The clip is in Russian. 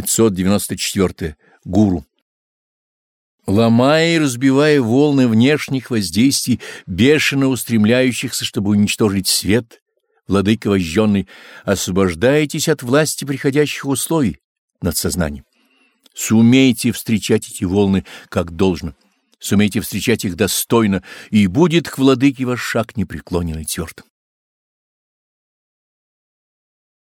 594. Гуру. Ломая и разбивая волны внешних воздействий, бешено устремляющихся, чтобы уничтожить свет, владыка вожженный, освобождаетесь от власти приходящих условий над сознанием. Сумейте встречать эти волны как должно, сумейте встречать их достойно, и будет к владыке ваш шаг непреклонен и тверд.